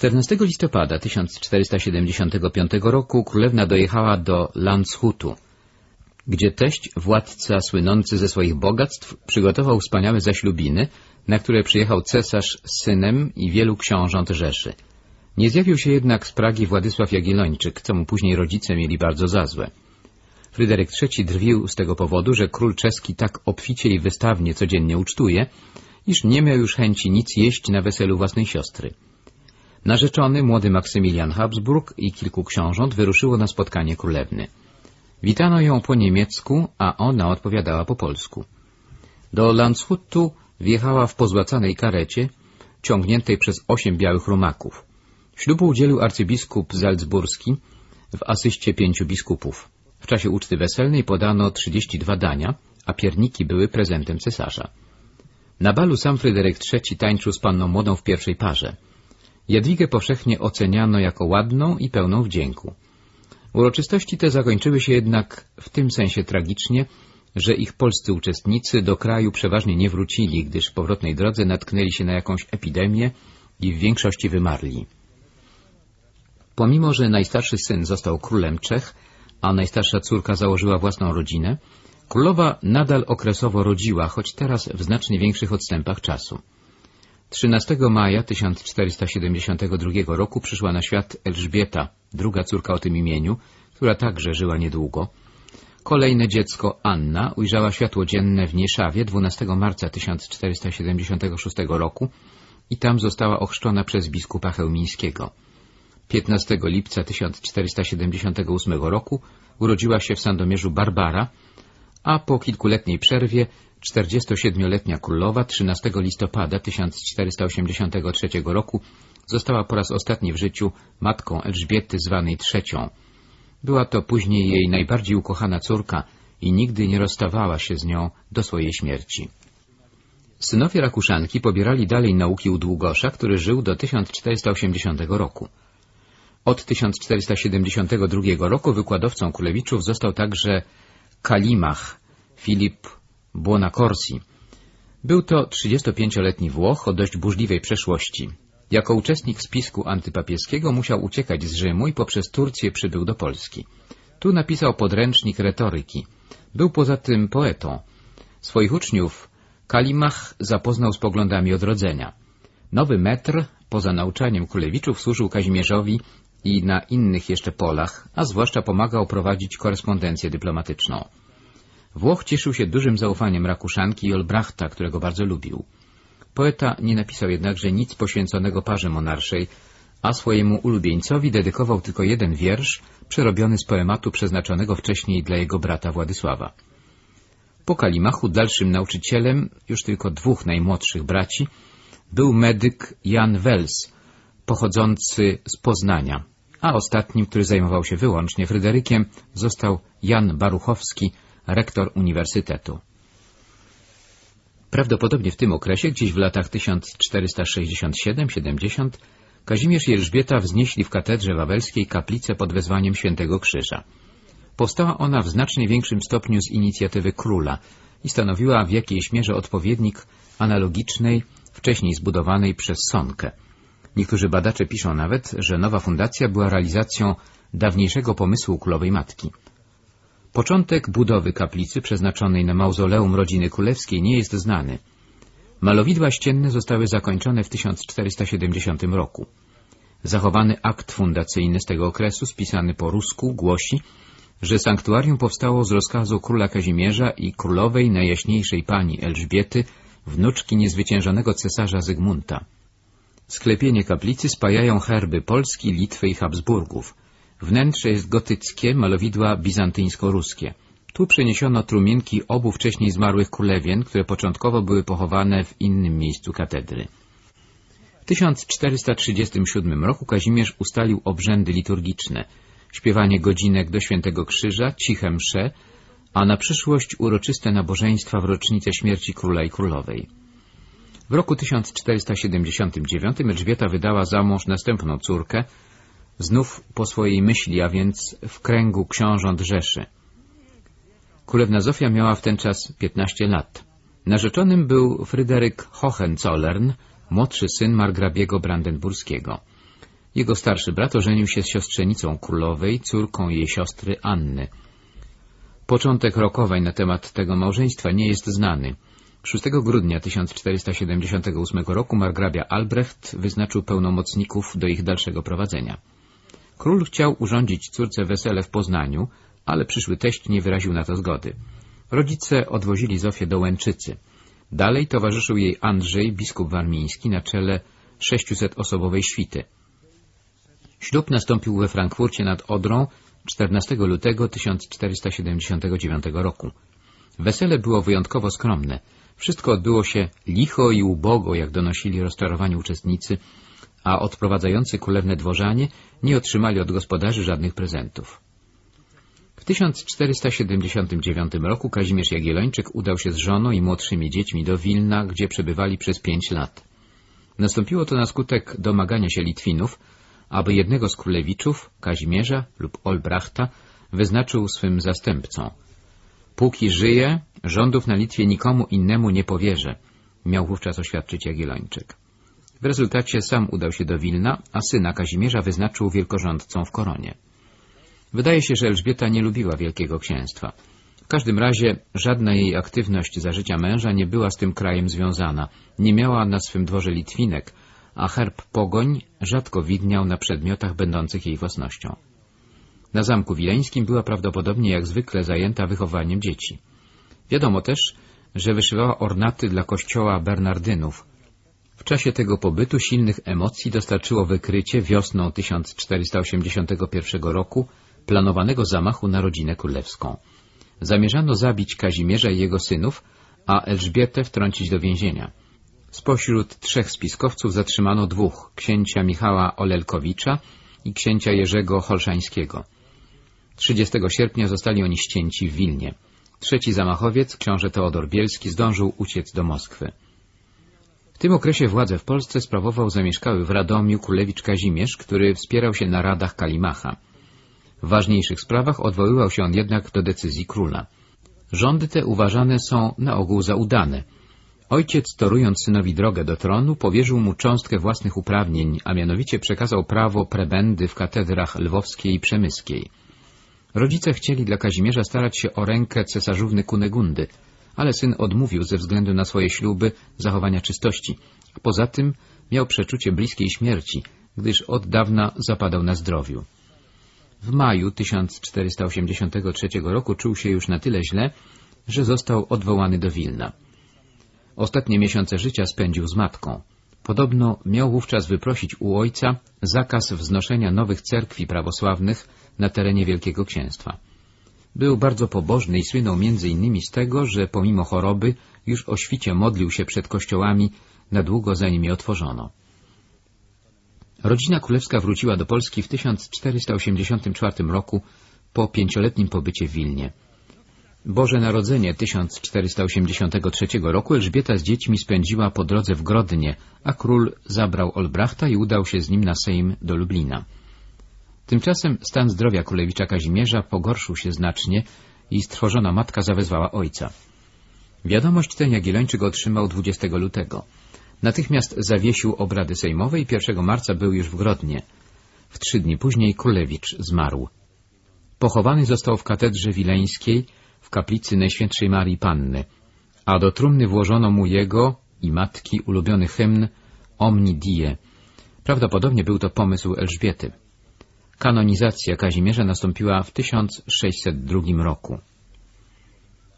14 listopada 1475 roku królewna dojechała do Landshutu, gdzie teść, władca słynący ze swoich bogactw, przygotował wspaniałe zaślubiny, na które przyjechał cesarz z synem i wielu książąt Rzeszy. Nie zjawił się jednak z Pragi Władysław Jagiellończyk, co mu później rodzice mieli bardzo za złe. Fryderyk III drwił z tego powodu, że król czeski tak obficie i wystawnie codziennie ucztuje, iż nie miał już chęci nic jeść na weselu własnej siostry. Narzeczony, młody Maksymilian Habsburg i kilku książąt wyruszyło na spotkanie królewny. Witano ją po niemiecku, a ona odpowiadała po polsku. Do Landshutu wjechała w pozłacanej karecie, ciągniętej przez osiem białych rumaków. Ślubu udzielił arcybiskup Salzburski w asyście pięciu biskupów. W czasie uczty weselnej podano 32 dania, a pierniki były prezentem cesarza. Na balu sam Fryderyk III tańczył z panną młodą w pierwszej parze. Jadwigę powszechnie oceniano jako ładną i pełną wdzięku. Uroczystości te zakończyły się jednak w tym sensie tragicznie, że ich polscy uczestnicy do kraju przeważnie nie wrócili, gdyż w powrotnej drodze natknęli się na jakąś epidemię i w większości wymarli. Pomimo, że najstarszy syn został królem Czech, a najstarsza córka założyła własną rodzinę, królowa nadal okresowo rodziła, choć teraz w znacznie większych odstępach czasu. 13 maja 1472 roku przyszła na świat Elżbieta, druga córka o tym imieniu, która także żyła niedługo. Kolejne dziecko, Anna, ujrzała światło dzienne w Nieszawie 12 marca 1476 roku i tam została ochrzczona przez biskupa chełmińskiego. 15 lipca 1478 roku urodziła się w Sandomierzu Barbara, a po kilkuletniej przerwie 47-letnia królowa 13 listopada 1483 roku została po raz ostatni w życiu matką Elżbiety zwanej trzecią. Była to później jej najbardziej ukochana córka i nigdy nie rozstawała się z nią do swojej śmierci. Synowie Rakuszanki pobierali dalej nauki u Długosza, który żył do 1480 roku. Od 1472 roku wykładowcą Kulewiczów został także Kalimach Filip Buonacorsi. Był to 35-letni Włoch o dość burzliwej przeszłości. Jako uczestnik spisku antypapieskiego musiał uciekać z Rzymu i poprzez Turcję przybył do Polski. Tu napisał podręcznik retoryki. Był poza tym poetą. Swoich uczniów Kalimach zapoznał z poglądami odrodzenia. Nowy metr, poza nauczaniem Kulewiczów, służył Kazimierzowi i na innych jeszcze polach, a zwłaszcza pomagał prowadzić korespondencję dyplomatyczną. Włoch cieszył się dużym zaufaniem Rakuszanki i Olbrachta, którego bardzo lubił. Poeta nie napisał jednakże nic poświęconego parze monarszej, a swojemu ulubieńcowi dedykował tylko jeden wiersz, przerobiony z poematu przeznaczonego wcześniej dla jego brata Władysława. Po Kalimachu dalszym nauczycielem, już tylko dwóch najmłodszych braci, był medyk Jan Wels, pochodzący z Poznania, a ostatnim, który zajmował się wyłącznie Fryderykiem, został Jan Baruchowski, rektor uniwersytetu. Prawdopodobnie w tym okresie, gdzieś w latach 1467-70, Kazimierz i Elżbieta wznieśli w katedrze wawelskiej kaplicę pod wezwaniem Świętego Krzyża. Powstała ona w znacznie większym stopniu z inicjatywy króla i stanowiła w jakiejś mierze odpowiednik analogicznej, wcześniej zbudowanej przez Sonkę. Niektórzy badacze piszą nawet, że nowa fundacja była realizacją dawniejszego pomysłu królowej matki. Początek budowy kaplicy przeznaczonej na mauzoleum rodziny królewskiej nie jest znany. Malowidła ścienne zostały zakończone w 1470 roku. Zachowany akt fundacyjny z tego okresu, spisany po rusku, głosi, że sanktuarium powstało z rozkazu króla Kazimierza i królowej najjaśniejszej pani Elżbiety, wnuczki niezwyciężonego cesarza Zygmunta. Sklepienie kaplicy spajają herby Polski, Litwy i Habsburgów. Wnętrze jest gotyckie, malowidła bizantyńsko-ruskie. Tu przeniesiono trumienki obu wcześniej zmarłych królewien, które początkowo były pochowane w innym miejscu katedry. W 1437 roku Kazimierz ustalił obrzędy liturgiczne, śpiewanie godzinek do Świętego Krzyża, ciche msze, a na przyszłość uroczyste nabożeństwa w rocznicę śmierci króla i królowej. W roku 1479 Elżbieta wydała za mąż następną córkę, znów po swojej myśli, a więc w kręgu książąt Rzeszy. Królewna Zofia miała w ten czas 15 lat. Narzeczonym był Fryderyk Hohenzollern, młodszy syn margrabiego brandenburskiego. Jego starszy brat ożenił się z siostrzenicą królowej, córką jej siostry Anny. Początek rokowań na temat tego małżeństwa nie jest znany. 6 grudnia 1478 roku margrabia Albrecht wyznaczył pełnomocników do ich dalszego prowadzenia. Król chciał urządzić córce wesele w Poznaniu, ale przyszły teść nie wyraził na to zgody. Rodzice odwozili Zofię do Łęczycy. Dalej towarzyszył jej Andrzej, biskup warmiński, na czele 600-osobowej świty. Ślub nastąpił we Frankfurcie nad Odrą 14 lutego 1479 roku. Wesele było wyjątkowo skromne. Wszystko odbyło się licho i ubogo, jak donosili rozczarowani uczestnicy, a odprowadzający kulewne dworzanie nie otrzymali od gospodarzy żadnych prezentów. W 1479 roku Kazimierz Jagiellończyk udał się z żoną i młodszymi dziećmi do Wilna, gdzie przebywali przez pięć lat. Nastąpiło to na skutek domagania się Litwinów, aby jednego z królewiczów, Kazimierza lub Olbrachta, wyznaczył swym zastępcą. Póki żyje, rządów na Litwie nikomu innemu nie powierzę, miał wówczas oświadczyć Jagiellończyk. W rezultacie sam udał się do Wilna, a syna Kazimierza wyznaczył wielkorządcą w koronie. Wydaje się, że Elżbieta nie lubiła Wielkiego Księstwa. W każdym razie żadna jej aktywność za życia męża nie była z tym krajem związana. Nie miała na swym dworze Litwinek, a herb Pogoń rzadko widniał na przedmiotach będących jej własnością. Na zamku wileńskim była prawdopodobnie jak zwykle zajęta wychowaniem dzieci. Wiadomo też, że wyszywała ornaty dla kościoła Bernardynów. W czasie tego pobytu silnych emocji dostarczyło wykrycie wiosną 1481 roku planowanego zamachu na rodzinę królewską. Zamierzano zabić Kazimierza i jego synów, a Elżbietę wtrącić do więzienia. Spośród trzech spiskowców zatrzymano dwóch, księcia Michała Olelkowicza i księcia Jerzego Holszańskiego. 30 sierpnia zostali oni ścięci w Wilnie. Trzeci zamachowiec, książę Teodor Bielski, zdążył uciec do Moskwy. Tym okresie władzę w Polsce sprawował zamieszkały w Radomiu królewicz Kazimierz, który wspierał się na radach Kalimacha. W ważniejszych sprawach odwoływał się on jednak do decyzji króla. Rządy te uważane są na ogół za udane. Ojciec, torując synowi drogę do tronu, powierzył mu cząstkę własnych uprawnień, a mianowicie przekazał prawo prebendy w katedrach lwowskiej i przemyskiej. Rodzice chcieli dla Kazimierza starać się o rękę cesarzówny Kunegundy, ale syn odmówił ze względu na swoje śluby zachowania czystości. Poza tym miał przeczucie bliskiej śmierci, gdyż od dawna zapadał na zdrowiu. W maju 1483 roku czuł się już na tyle źle, że został odwołany do Wilna. Ostatnie miesiące życia spędził z matką. Podobno miał wówczas wyprosić u ojca zakaz wznoszenia nowych cerkwi prawosławnych na terenie Wielkiego Księstwa. Był bardzo pobożny i słynął między innymi z tego, że pomimo choroby już o świcie modlił się przed kościołami na długo zanim je otworzono. Rodzina królewska wróciła do Polski w 1484 roku po pięcioletnim pobycie w Wilnie. Boże Narodzenie 1483 roku Elżbieta z dziećmi spędziła po drodze w Grodnie, a król zabrał Olbrachta i udał się z nim na Sejm do Lublina. Tymczasem stan zdrowia królewicza Kazimierza pogorszył się znacznie i strwożona matka zawezwała ojca. Wiadomość tę Jagiellończyk otrzymał 20 lutego. Natychmiast zawiesił obrady sejmowe i 1 marca był już w Grodnie. W trzy dni później królewicz zmarł. Pochowany został w katedrze wileńskiej w kaplicy Najświętszej Marii Panny, a do trumny włożono mu jego i matki ulubiony hymn Omni Die. Prawdopodobnie był to pomysł Elżbiety. Kanonizacja Kazimierza nastąpiła w 1602 roku.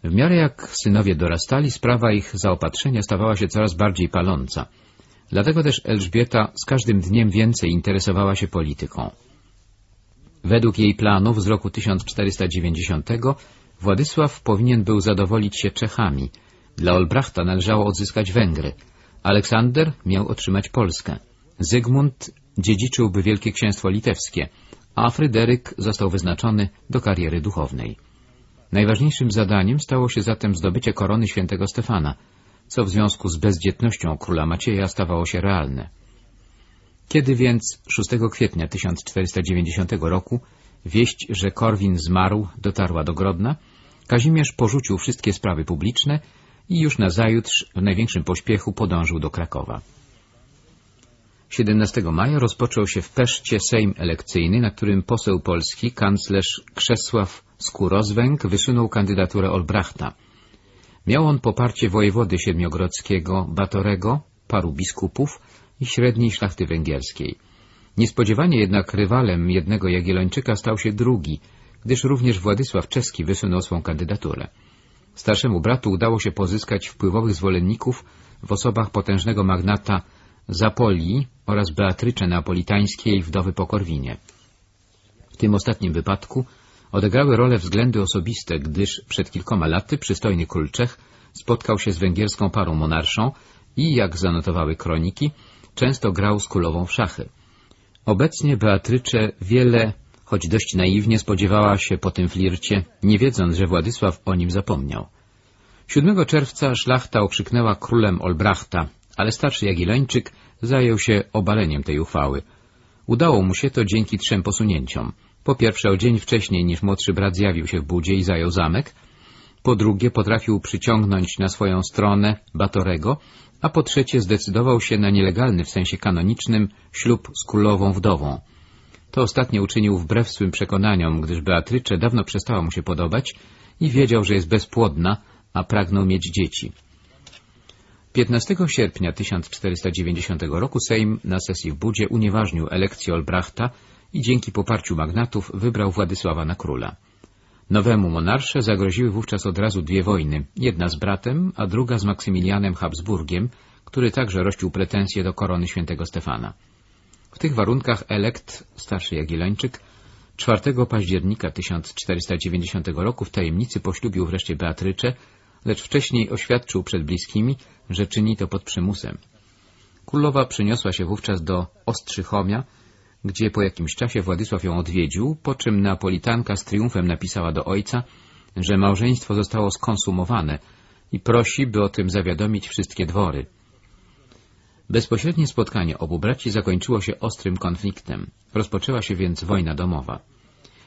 W miarę jak synowie dorastali, sprawa ich zaopatrzenia stawała się coraz bardziej paląca. Dlatego też Elżbieta z każdym dniem więcej interesowała się polityką. Według jej planów z roku 1490 Władysław powinien był zadowolić się Czechami. Dla Olbrachta należało odzyskać Węgry. Aleksander miał otrzymać Polskę. Zygmunt dziedziczyłby Wielkie Księstwo Litewskie, a Fryderyk został wyznaczony do kariery duchownej. Najważniejszym zadaniem stało się zatem zdobycie korony świętego Stefana, co w związku z bezdzietnością króla Macieja stawało się realne. Kiedy więc 6 kwietnia 1490 roku wieść, że Korwin zmarł, dotarła do Grodna, Kazimierz porzucił wszystkie sprawy publiczne i już nazajutrz w największym pośpiechu podążył do Krakowa. 17 maja rozpoczął się w Peszcie Sejm elekcyjny, na którym poseł polski, kanclerz Krzesław Skurozwęg wysunął kandydaturę Olbrachta. Miał on poparcie wojewody siedmiogrodzkiego Batorego, paru biskupów i średniej szlachty węgierskiej. Niespodziewanie jednak rywalem jednego Jagiellończyka stał się drugi, gdyż również Władysław Czeski wysunął swą kandydaturę. Starszemu bratu udało się pozyskać wpływowych zwolenników w osobach potężnego magnata Zapolii oraz Beatrycze Neapolitańskiej, wdowy po Korwinie. W tym ostatnim wypadku odegrały rolę względy osobiste, gdyż przed kilkoma laty przystojny król Czech spotkał się z węgierską parą monarszą i, jak zanotowały kroniki, często grał z królową w szachy. Obecnie Beatrycze wiele, choć dość naiwnie, spodziewała się po tym flircie, nie wiedząc, że Władysław o nim zapomniał. 7 czerwca szlachta okrzyknęła królem Olbrachta, ale starszy Jagiellończyk zajął się obaleniem tej uchwały. Udało mu się to dzięki trzem posunięciom. Po pierwsze, o dzień wcześniej niż młodszy brat zjawił się w Budzie i zajął zamek. Po drugie, potrafił przyciągnąć na swoją stronę Batorego, a po trzecie zdecydował się na nielegalny w sensie kanonicznym ślub z królową wdową. To ostatnie uczynił wbrew swym przekonaniom, gdyż Beatrycze dawno przestała mu się podobać i wiedział, że jest bezpłodna, a pragnął mieć dzieci. 15 sierpnia 1490 roku Sejm na sesji w Budzie unieważnił elekcję Olbrachta i dzięki poparciu magnatów wybrał Władysława na króla. Nowemu monarsze zagroziły wówczas od razu dwie wojny, jedna z bratem, a druga z Maksymilianem Habsburgiem, który także rościł pretensje do korony świętego Stefana. W tych warunkach elekt, starszy Jagiellończyk, 4 października 1490 roku w tajemnicy poślubił wreszcie Beatrycze, lecz wcześniej oświadczył przed bliskimi, że czyni to pod przymusem. Królowa przyniosła się wówczas do Ostrzychomia, gdzie po jakimś czasie Władysław ją odwiedził, po czym Neapolitanka z triumfem napisała do ojca, że małżeństwo zostało skonsumowane i prosi, by o tym zawiadomić wszystkie dwory. Bezpośrednie spotkanie obu braci zakończyło się ostrym konfliktem. Rozpoczęła się więc wojna domowa.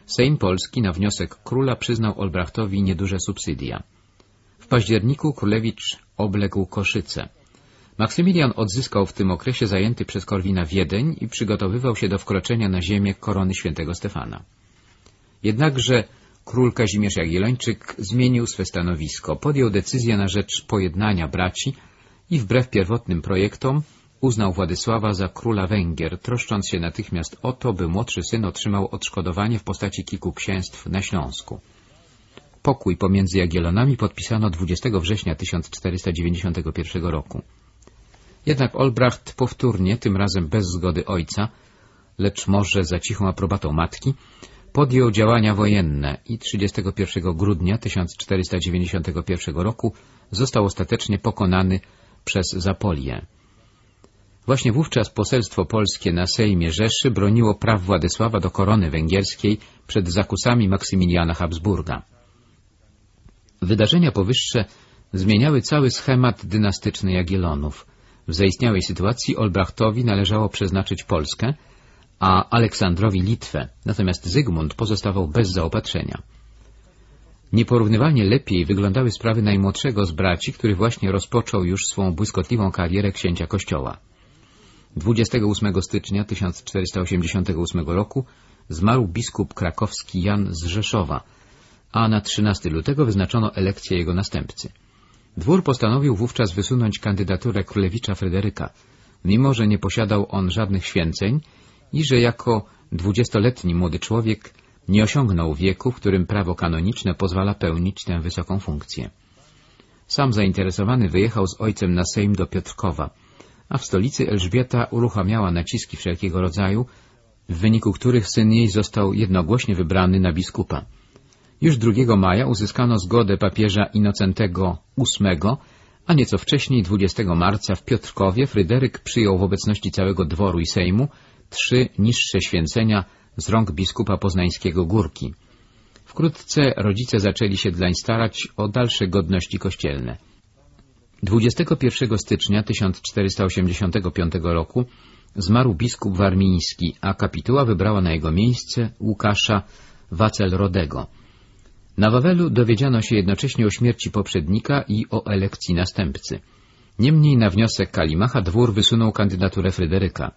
Sejm Polski na wniosek króla przyznał Olbrachtowi nieduże subsydia. W październiku królewicz obległ Koszyce. Maksymilian odzyskał w tym okresie zajęty przez Korwina Wiedeń i przygotowywał się do wkroczenia na ziemię korony świętego Stefana. Jednakże król Kazimierz Jagiellończyk zmienił swe stanowisko, podjął decyzję na rzecz pojednania braci i wbrew pierwotnym projektom uznał Władysława za króla Węgier, troszcząc się natychmiast o to, by młodszy syn otrzymał odszkodowanie w postaci kilku księstw na Śląsku. Pokój pomiędzy Jagiellonami podpisano 20 września 1491 roku. Jednak Olbracht powtórnie, tym razem bez zgody ojca, lecz może za cichą aprobatą matki, podjął działania wojenne i 31 grudnia 1491 roku został ostatecznie pokonany przez Zapolię. Właśnie wówczas poselstwo polskie na Sejmie Rzeszy broniło praw Władysława do korony węgierskiej przed zakusami Maksymiliana Habsburga. Wydarzenia powyższe zmieniały cały schemat dynastyczny Jagiellonów. W zaistniałej sytuacji Olbrachtowi należało przeznaczyć Polskę, a Aleksandrowi Litwę, natomiast Zygmunt pozostawał bez zaopatrzenia. Nieporównywalnie lepiej wyglądały sprawy najmłodszego z braci, który właśnie rozpoczął już swą błyskotliwą karierę księcia kościoła. 28 stycznia 1488 roku zmarł biskup krakowski Jan z Rzeszowa, a na 13 lutego wyznaczono elekcję jego następcy. Dwór postanowił wówczas wysunąć kandydaturę królewicza Fryderyka, mimo że nie posiadał on żadnych święceń i że jako dwudziestoletni młody człowiek nie osiągnął wieku, w którym prawo kanoniczne pozwala pełnić tę wysoką funkcję. Sam zainteresowany wyjechał z ojcem na Sejm do Piotrkowa, a w stolicy Elżbieta uruchamiała naciski wszelkiego rodzaju, w wyniku których syn jej został jednogłośnie wybrany na biskupa. Już 2 maja uzyskano zgodę papieża Inocentego VIII, a nieco wcześniej, 20 marca, w Piotrkowie Fryderyk przyjął w obecności całego dworu i sejmu trzy niższe święcenia z rąk biskupa poznańskiego Górki. Wkrótce rodzice zaczęli się dlań starać o dalsze godności kościelne. 21 stycznia 1485 roku zmarł biskup warmiński, a kapituła wybrała na jego miejsce Łukasza Wacelrodego. Na Wawelu dowiedziano się jednocześnie o śmierci poprzednika i o elekcji następcy. Niemniej na wniosek Kalimacha dwór wysunął kandydaturę Fryderyka.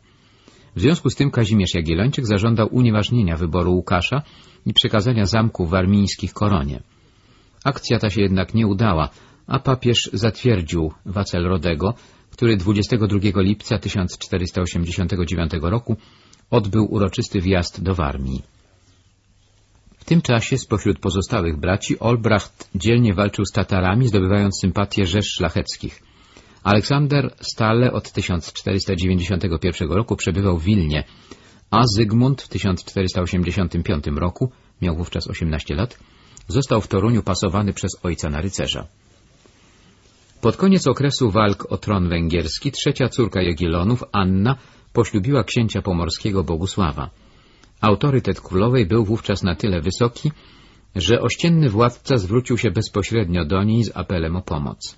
W związku z tym Kazimierz Jagiellończyk zażądał unieważnienia wyboru Łukasza i przekazania zamków warmińskich koronie. Akcja ta się jednak nie udała, a papież zatwierdził Wacelrodego, który 22 lipca 1489 roku odbył uroczysty wjazd do Warmii. Tym czasie spośród pozostałych braci Olbracht dzielnie walczył z Tatarami, zdobywając sympatię rzesz szlacheckich. Aleksander stale od 1491 roku przebywał w Wilnie, a Zygmunt w 1485 roku, miał wówczas 18 lat, został w Toruniu pasowany przez ojca na rycerza. Pod koniec okresu walk o tron węgierski trzecia córka Jagiellonów, Anna, poślubiła księcia pomorskiego Bogusława. Autorytet królowej był wówczas na tyle wysoki, że ościenny władca zwrócił się bezpośrednio do niej z apelem o pomoc.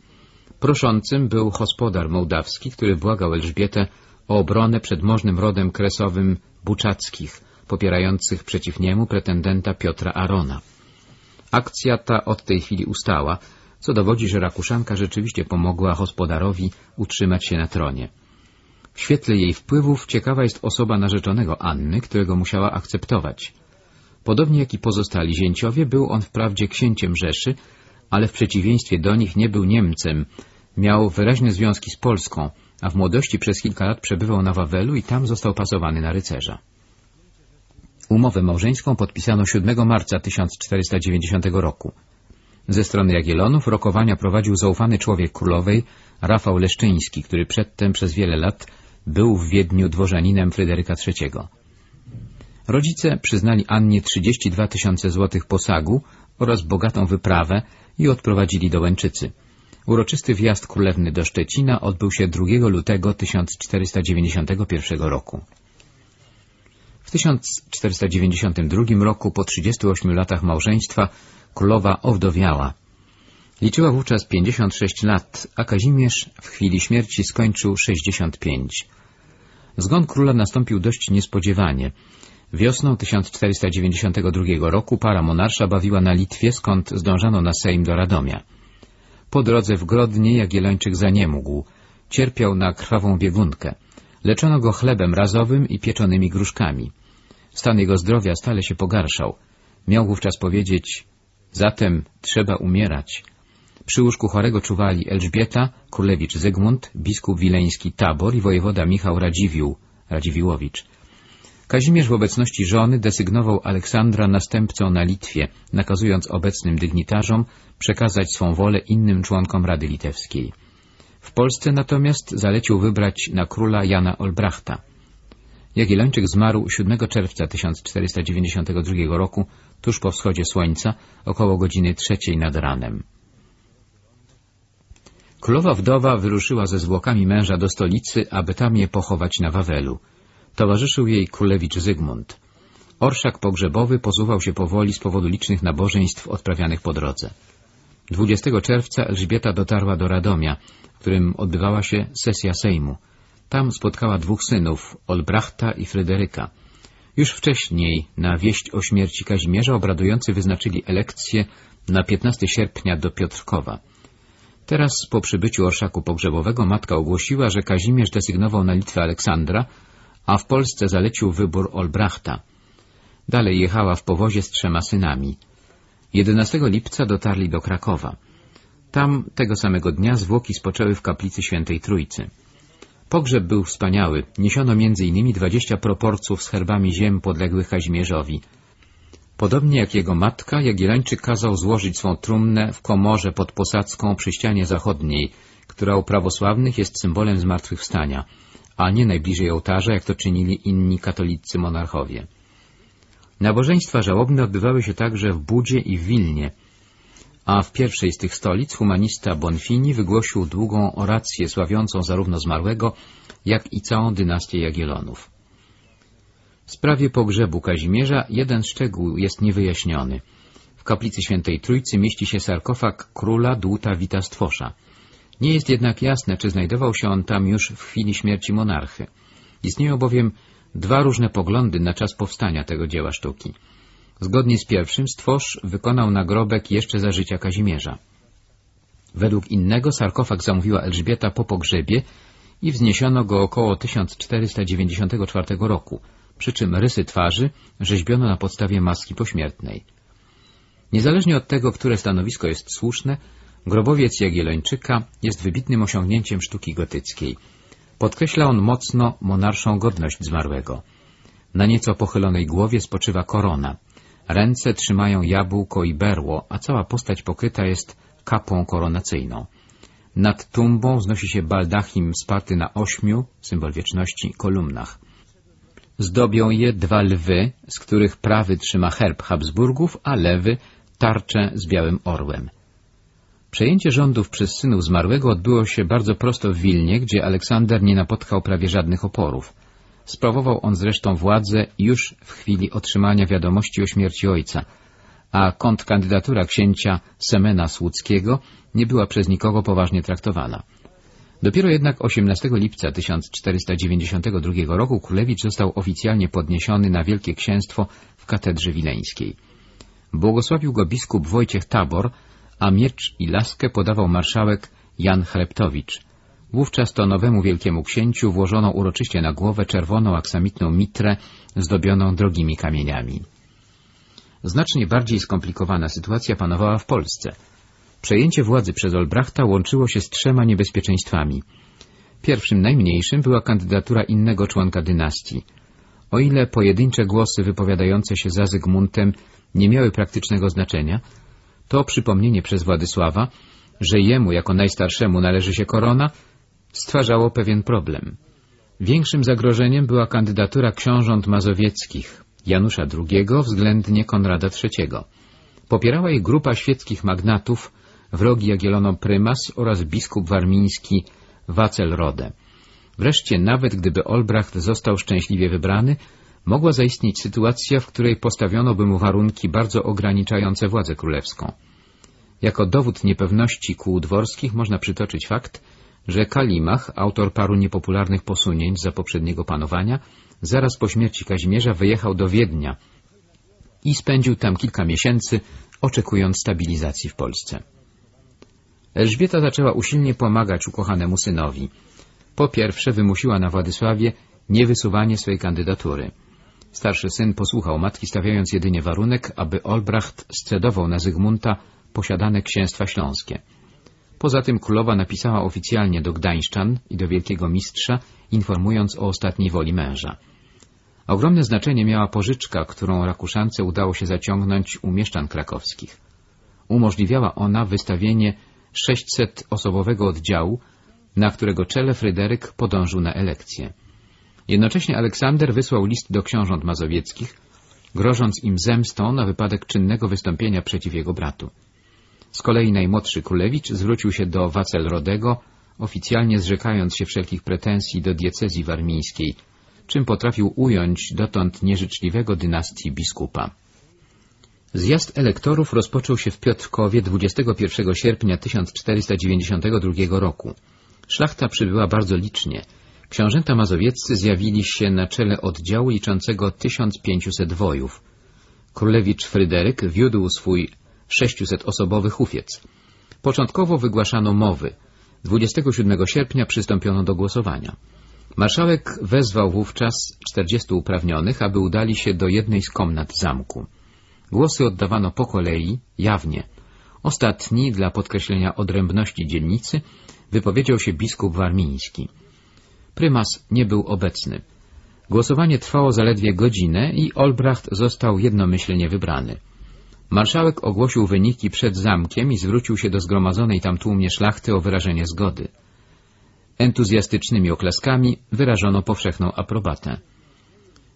Proszącym był gospodar mołdawski, który błagał Elżbietę o obronę przed możnym rodem kresowym Buczackich, popierających przeciw niemu pretendenta Piotra Arona. Akcja ta od tej chwili ustała, co dowodzi, że Rakuszanka rzeczywiście pomogła gospodarowi utrzymać się na tronie. W świetle jej wpływów ciekawa jest osoba narzeczonego Anny, którego musiała akceptować. Podobnie jak i pozostali zięciowie, był on wprawdzie księciem Rzeszy, ale w przeciwieństwie do nich nie był Niemcem, miał wyraźne związki z Polską, a w młodości przez kilka lat przebywał na Wawelu i tam został pasowany na rycerza. Umowę małżeńską podpisano 7 marca 1490 roku. Ze strony Jagiellonów rokowania prowadził zaufany człowiek królowej Rafał Leszczyński, który przedtem przez wiele lat był w Wiedniu dworzaninem Fryderyka III. Rodzice przyznali Annie 32 tysiące złotych posagu oraz bogatą wyprawę i odprowadzili do Łęczycy. Uroczysty wjazd królewny do Szczecina odbył się 2 lutego 1491 roku. W 1492 roku, po 38 latach małżeństwa, królowa owdowiała. Liczyła wówczas 56 lat, a Kazimierz w chwili śmierci skończył 65. Zgon króla nastąpił dość niespodziewanie. Wiosną 1492 roku para monarsza bawiła na Litwie, skąd zdążano na Sejm do Radomia. Po drodze w Grodnie Jagiellończyk zaniemógł. Cierpiał na krwawą biegunkę. Leczono go chlebem razowym i pieczonymi gruszkami. Stan jego zdrowia stale się pogarszał. Miał wówczas powiedzieć, zatem trzeba umierać. Przy łóżku chorego czuwali Elżbieta, królewicz Zygmunt, biskup wileński Tabor i wojewoda Michał Radziwiłł, Radziwiłowicz. Kazimierz w obecności żony desygnował Aleksandra następcą na Litwie, nakazując obecnym dygnitarzom przekazać swą wolę innym członkom Rady Litewskiej. W Polsce natomiast zalecił wybrać na króla Jana Olbrachta. Jagiellończyk zmarł 7 czerwca 1492 roku, tuż po wschodzie słońca, około godziny trzeciej nad ranem. Królowa wdowa wyruszyła ze zwłokami męża do stolicy, aby tam je pochować na Wawelu. Towarzyszył jej królewicz Zygmunt. Orszak pogrzebowy posuwał się powoli z powodu licznych nabożeństw odprawianych po drodze. 20 czerwca Elżbieta dotarła do Radomia, w którym odbywała się sesja Sejmu. Tam spotkała dwóch synów, Olbrachta i Fryderyka. Już wcześniej, na wieść o śmierci Kazimierza, obradujący wyznaczyli elekcję na 15 sierpnia do Piotrkowa. Teraz, po przybyciu orszaku pogrzebowego, matka ogłosiła, że Kazimierz desygnował na Litwę Aleksandra, a w Polsce zalecił wybór Olbrachta. Dalej jechała w powozie z trzema synami. 11 lipca dotarli do Krakowa. Tam tego samego dnia zwłoki spoczęły w kaplicy Świętej Trójcy. Pogrzeb był wspaniały. Niesiono innymi dwadzieścia proporców z herbami ziem podległych Kazimierzowi. Podobnie jak jego matka, Jagiellończyk kazał złożyć swą trumnę w komorze pod posadzką przy ścianie zachodniej, która u prawosławnych jest symbolem zmartwychwstania, a nie najbliżej ołtarza, jak to czynili inni katolicy monarchowie. Nabożeństwa żałobne odbywały się także w Budzie i w Wilnie, a w pierwszej z tych stolic humanista Bonfini wygłosił długą orację sławiącą zarówno zmarłego, jak i całą dynastię Jagiellonów. W sprawie pogrzebu Kazimierza jeden szczegół jest niewyjaśniony. W kaplicy Świętej Trójcy mieści się sarkofag króla Dłuta Witastwosza. Nie jest jednak jasne, czy znajdował się on tam już w chwili śmierci monarchy. Istnieją bowiem dwa różne poglądy na czas powstania tego dzieła sztuki. Zgodnie z pierwszym stwórz wykonał nagrobek jeszcze za życia Kazimierza. Według innego sarkofag zamówiła Elżbieta po pogrzebie i wzniesiono go około 1494 roku, przy czym rysy twarzy rzeźbiono na podstawie maski pośmiertnej. Niezależnie od tego, które stanowisko jest słuszne, grobowiec Jagiellończyka jest wybitnym osiągnięciem sztuki gotyckiej. Podkreśla on mocno monarszą godność zmarłego. Na nieco pochylonej głowie spoczywa korona. Ręce trzymają jabłko i berło, a cała postać pokryta jest kapą koronacyjną. Nad tumbą wznosi się baldachim sparty na ośmiu, symbol wieczności, kolumnach. Zdobią je dwa lwy, z których prawy trzyma herb Habsburgów, a lewy tarczę z białym orłem. Przejęcie rządów przez synów zmarłego odbyło się bardzo prosto w Wilnie, gdzie Aleksander nie napotkał prawie żadnych oporów. Sprawował on zresztą władzę już w chwili otrzymania wiadomości o śmierci ojca, a kontrkandydatura księcia Semena Słuckiego nie była przez nikogo poważnie traktowana. Dopiero jednak 18 lipca 1492 roku Królewicz został oficjalnie podniesiony na Wielkie Księstwo w katedrze wileńskiej. Błogosławił go biskup Wojciech Tabor, a miecz i laskę podawał marszałek Jan Chreptowicz. Wówczas to nowemu wielkiemu księciu włożono uroczyście na głowę czerwoną aksamitną mitrę zdobioną drogimi kamieniami. Znacznie bardziej skomplikowana sytuacja panowała w Polsce. Przejęcie władzy przez Olbrachta łączyło się z trzema niebezpieczeństwami. Pierwszym, najmniejszym, była kandydatura innego członka dynastii. O ile pojedyncze głosy wypowiadające się za Zygmuntem nie miały praktycznego znaczenia, to przypomnienie przez Władysława, że jemu jako najstarszemu należy się korona, stwarzało pewien problem. Większym zagrożeniem była kandydatura książąt mazowieckich, Janusza II względnie Konrada III. Popierała jej grupa świeckich magnatów, wrogi Jagiellonom Prymas oraz biskup warmiński Wacel Rode. Wreszcie, nawet gdyby Olbracht został szczęśliwie wybrany, mogła zaistnieć sytuacja, w której postawiono by mu warunki bardzo ograniczające władzę królewską. Jako dowód niepewności kół dworskich można przytoczyć fakt, że Kalimach, autor paru niepopularnych posunięć za poprzedniego panowania, zaraz po śmierci Kazimierza wyjechał do Wiednia i spędził tam kilka miesięcy, oczekując stabilizacji w Polsce. Elżbieta zaczęła usilnie pomagać ukochanemu synowi. Po pierwsze wymusiła na Władysławie niewysuwanie swej kandydatury. Starszy syn posłuchał matki, stawiając jedynie warunek, aby Olbracht scedował na Zygmunta posiadane księstwa śląskie. Poza tym królowa napisała oficjalnie do Gdańszczan i do wielkiego mistrza, informując o ostatniej woli męża. Ogromne znaczenie miała pożyczka, którą Rakuszance udało się zaciągnąć u mieszczan krakowskich. Umożliwiała ona wystawienie 600-osobowego oddziału, na którego czele Fryderyk podążył na elekcję. Jednocześnie Aleksander wysłał list do książąt mazowieckich, grożąc im zemstą na wypadek czynnego wystąpienia przeciw jego bratu. Z kolei najmłodszy królewicz zwrócił się do Wacelrodego, oficjalnie zrzekając się wszelkich pretensji do diecezji warmińskiej, czym potrafił ująć dotąd nieżyczliwego dynastii biskupa. Zjazd elektorów rozpoczął się w Piotrkowie 21 sierpnia 1492 roku. Szlachta przybyła bardzo licznie. Książęta mazowieccy zjawili się na czele oddziału liczącego 1500 wojów. Królewicz Fryderyk wiódł swój 600-osobowy hufiec. Początkowo wygłaszano mowy. 27 sierpnia przystąpiono do głosowania. Marszałek wezwał wówczas 40 uprawnionych, aby udali się do jednej z komnat zamku. Głosy oddawano po kolei, jawnie. Ostatni, dla podkreślenia odrębności dzielnicy, wypowiedział się biskup warmiński. Prymas nie był obecny. Głosowanie trwało zaledwie godzinę i Olbracht został jednomyślnie wybrany. Marszałek ogłosił wyniki przed zamkiem i zwrócił się do zgromadzonej tam tłumnie szlachty o wyrażenie zgody. Entuzjastycznymi oklaskami wyrażono powszechną aprobatę.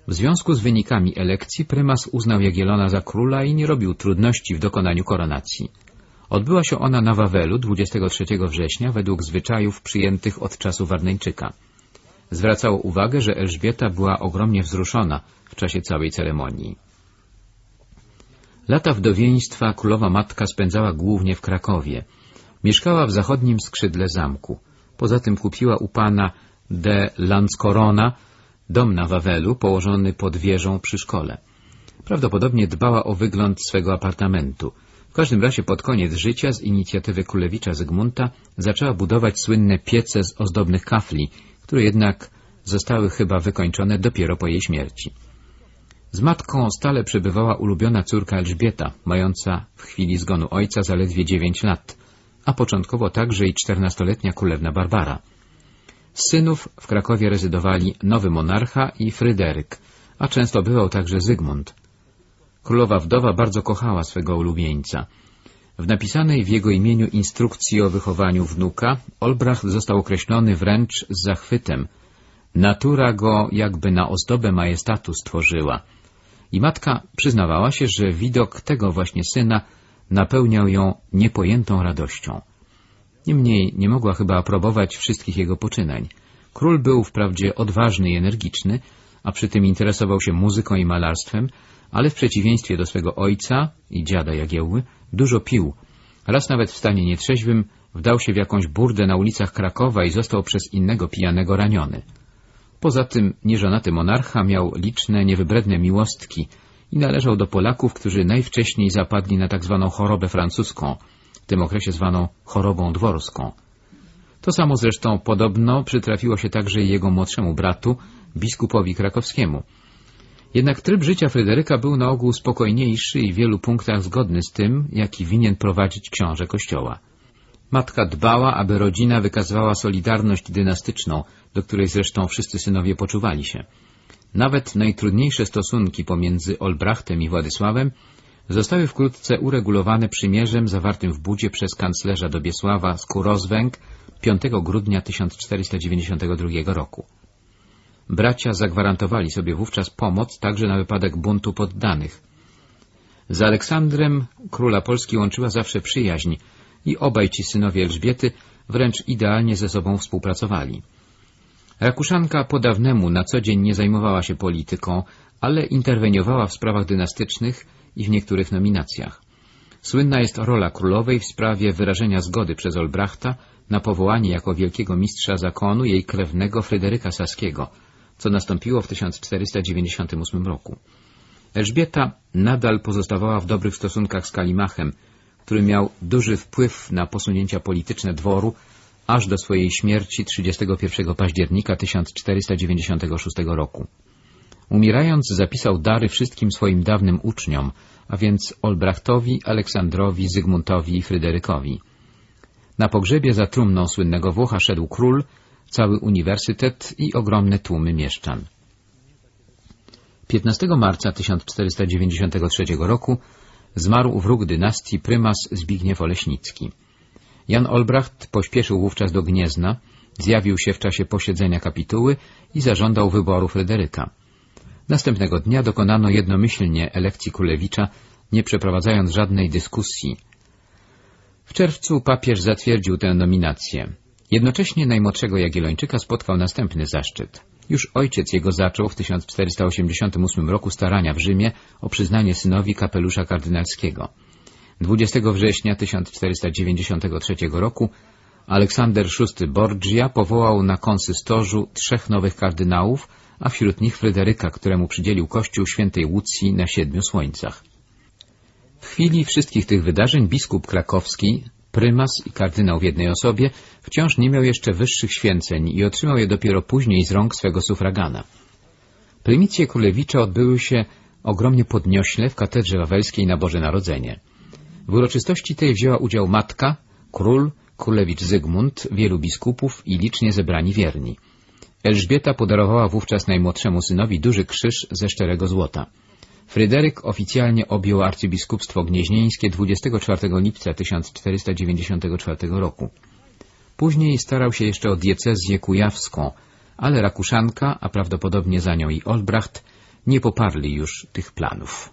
W związku z wynikami elekcji prymas uznał Jagielona za króla i nie robił trudności w dokonaniu koronacji. Odbyła się ona na Wawelu 23 września według zwyczajów przyjętych od czasu Warneńczyka. Zwracało uwagę, że Elżbieta była ogromnie wzruszona w czasie całej ceremonii. Lata wdowieństwa królowa matka spędzała głównie w Krakowie. Mieszkała w zachodnim skrzydle zamku. Poza tym kupiła u pana de Landscorona dom na Wawelu położony pod wieżą przy szkole. Prawdopodobnie dbała o wygląd swego apartamentu. W każdym razie pod koniec życia z inicjatywy królewicza Zygmunta zaczęła budować słynne piece z ozdobnych kafli, które jednak zostały chyba wykończone dopiero po jej śmierci. Z matką stale przebywała ulubiona córka Elżbieta, mająca w chwili zgonu ojca zaledwie dziewięć lat, a początkowo także i czternastoletnia królewna Barbara. Synów w Krakowie rezydowali nowy monarcha i Fryderyk, a często bywał także Zygmunt. Królowa wdowa bardzo kochała swego ulubieńca. W napisanej w jego imieniu instrukcji o wychowaniu wnuka Olbracht został określony wręcz z zachwytem. Natura go jakby na ozdobę majestatu stworzyła. I matka przyznawała się, że widok tego właśnie syna napełniał ją niepojętą radością. Niemniej nie mogła chyba aprobować wszystkich jego poczynań. Król był wprawdzie odważny i energiczny, a przy tym interesował się muzyką i malarstwem, ale w przeciwieństwie do swego ojca i dziada Jagiełły dużo pił. Raz nawet w stanie nietrzeźwym wdał się w jakąś burdę na ulicach Krakowa i został przez innego pijanego raniony. Poza tym nieżonaty monarcha miał liczne, niewybredne miłostki i należał do Polaków, którzy najwcześniej zapadli na tak zwaną chorobę francuską, w tym okresie zwaną chorobą dworską. To samo zresztą podobno przytrafiło się także jego młodszemu bratu, biskupowi krakowskiemu. Jednak tryb życia Fryderyka był na ogół spokojniejszy i w wielu punktach zgodny z tym, jaki winien prowadzić książę Kościoła. Matka dbała, aby rodzina wykazywała solidarność dynastyczną, do której zresztą wszyscy synowie poczuwali się. Nawet najtrudniejsze stosunki pomiędzy Olbrachtem i Władysławem zostały wkrótce uregulowane przymierzem zawartym w Budzie przez kanclerza Dobiesława Skórozwęg 5 grudnia 1492 roku. Bracia zagwarantowali sobie wówczas pomoc także na wypadek buntu poddanych. Z Aleksandrem króla Polski łączyła zawsze przyjaźń i obaj ci synowie Elżbiety wręcz idealnie ze sobą współpracowali. Rakuszanka po dawnemu na co dzień nie zajmowała się polityką, ale interweniowała w sprawach dynastycznych i w niektórych nominacjach. Słynna jest rola królowej w sprawie wyrażenia zgody przez Olbrachta na powołanie jako wielkiego mistrza zakonu jej krewnego Fryderyka Saskiego, co nastąpiło w 1498 roku. Elżbieta nadal pozostawała w dobrych stosunkach z Kalimachem, który miał duży wpływ na posunięcia polityczne dworu aż do swojej śmierci 31 października 1496 roku. Umierając zapisał dary wszystkim swoim dawnym uczniom, a więc Olbrachtowi, Aleksandrowi, Zygmuntowi i Fryderykowi. Na pogrzebie za trumną słynnego Włocha szedł król, cały uniwersytet i ogromne tłumy mieszczan. 15 marca 1493 roku zmarł wróg dynastii prymas Zbigniew Oleśnicki. Jan Olbracht pośpieszył wówczas do Gniezna, zjawił się w czasie posiedzenia kapituły i zażądał wyboru Fryderyka. Następnego dnia dokonano jednomyślnie elekcji królewicza, nie przeprowadzając żadnej dyskusji. W czerwcu papież zatwierdził tę nominację. Jednocześnie najmłodszego Jagiellończyka spotkał następny zaszczyt. Już ojciec jego zaczął w 1488 roku starania w Rzymie o przyznanie synowi kapelusza kardynalskiego. 20 września 1493 roku Aleksander VI Borgia powołał na konsystorzu trzech nowych kardynałów, a wśród nich Fryderyka, któremu przydzielił kościół świętej Łucji na siedmiu słońcach. W chwili wszystkich tych wydarzeń biskup krakowski, prymas i kardynał w jednej osobie, wciąż nie miał jeszcze wyższych święceń i otrzymał je dopiero później z rąk swego sufragana. Prymicje królewicza odbyły się ogromnie podniośle w katedrze wawelskiej na Boże Narodzenie. W uroczystości tej wzięła udział matka, król, królewicz Zygmunt, wielu biskupów i licznie zebrani wierni. Elżbieta podarowała wówczas najmłodszemu synowi duży krzyż ze szczerego złota. Fryderyk oficjalnie objął arcybiskupstwo gnieźnieńskie 24 lipca 1494 roku. Później starał się jeszcze o diecezję kujawską, ale Rakuszanka, a prawdopodobnie za nią i Olbracht, nie poparli już tych planów.